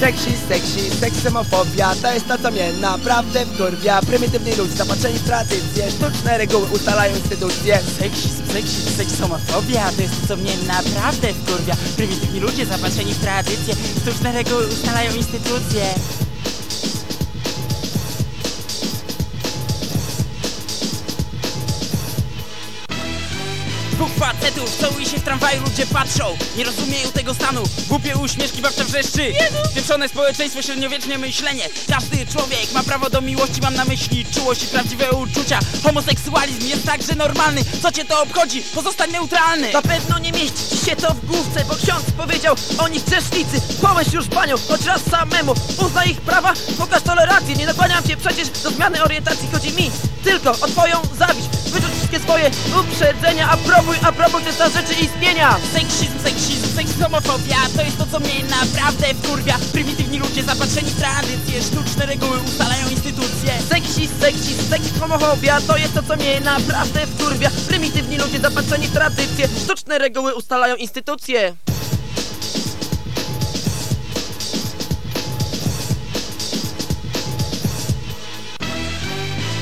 Seksizm, seksizm, seksymofobia To jest to co mnie naprawdę wkurwia. Prymitywni ludzie zapatrzeni w tradycje Sztuczne reguły ustalają instytucje. Seksizm, seksizm, seksomofobia To jest to, co mnie naprawdę wkurwia. Prymitywni ludzie zapatrzeni w tradycje Sztuczne reguły ustalają instytucje Dwóch facetów całuje się w tramwaju, ludzie patrzą. Nie rozumieją tego stanu. Głupie uśmieszki, babcia wrzeszczy Pieprzone społeczeństwo, średniowieczne myślenie. Każdy człowiek ma prawo do miłości Mam na myśli czułość i prawdziwe uczucia. Homoseksualizm jest także normalny. Co cię to obchodzi? Pozostań neutralny. Na pewno nie mieści ci się to w główce, bo ksiądz powiedział o nich grzesznicy Pomyśl już panią, choć raz samemu. Uznaj ich prawa, pokaż tolerancję. Nie nakłaniam cię przecież do zmiany orientacji. Chodzi mi tylko o twoją zawiść uprzedzenia Aprobuj, aprobuj te stan rzeczy istnienia. Seksizm, seksizm, seksomofobia To jest to, co mnie naprawdę wkurwia. Prymitywni ludzie zapatrzeni w tradycje Sztuczne reguły ustalają instytucje. Seksizm, seksizm, homofobia To jest to, co mnie naprawdę wkurwia. Prymitywni ludzie zapatrzeni w tradycje Sztuczne reguły ustalają instytucje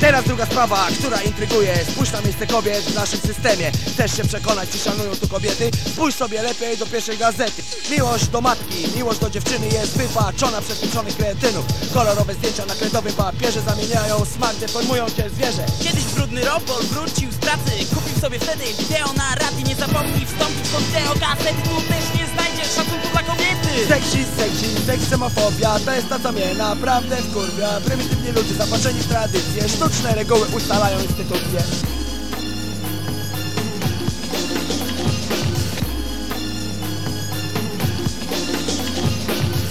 Teraz druga sprawa, która intryguje. Spójrz na miejsce kobiet w naszym systemie. Chcesz się przekonać, czy szanują tu kobiety? Spójrz sobie lepiej do pierwszej gazety. Miłość do matki, miłość do dziewczyny jest wypaczona przez pieprzonych kretynów. Kolorowe zdjęcia na kredowym papierze zamieniają smak, deformują cię zwierzę. Kiedyś brudny robol wrócił z pracy. Kupił sobie wtedy wideo na radię Nie zapomnij wstąpić pod wideo kasety Tu też nie znajdziesz szacunku Seksizm, seksizm, seksymofobia To jest to co mnie naprawdę wkurwia. Prymitywni ludzie zapatrzeni w tradycje Sztuczne reguły ustalają instytucje.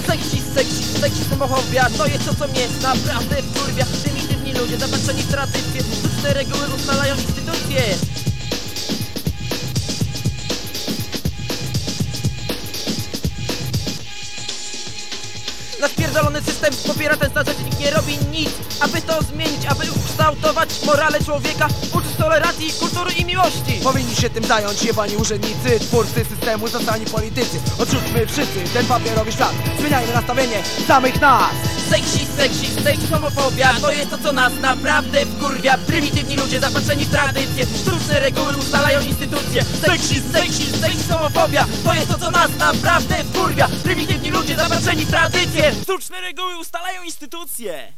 Seksizm, seksizm, homofobia To jest to, co mnie naprawdę wkurwia. Prymitywni ludzie zapatrzeni w tradycje Sztuczne reguły ustalają instytucje System popiera ten stan rzeczy, nikt nie robi nic Aby to zmienić, aby ukształtować morale człowieka Uczyć tolerancji, kultury i miłości. Powinni się tym zająć jebani urzędnicy. Twórcy systemu, zostani politycy. Odrzućmy wszyscy ten papierowy świat. Zmieniajmy nastawienie. Samych nas! Seksizm, seksizm, seksizm, homofobia To jest to, co nas naprawdę wkurwia. Prymitywni ludzie zapatrzeni w tradycje Sztuczne reguły ustalają instytucje. Seksizm, seksizm, seksizm, homofobia To jest to, co nas naprawdę wkurwia. Prymitywni w tradycje Sztuczne reguły ustalają instytucje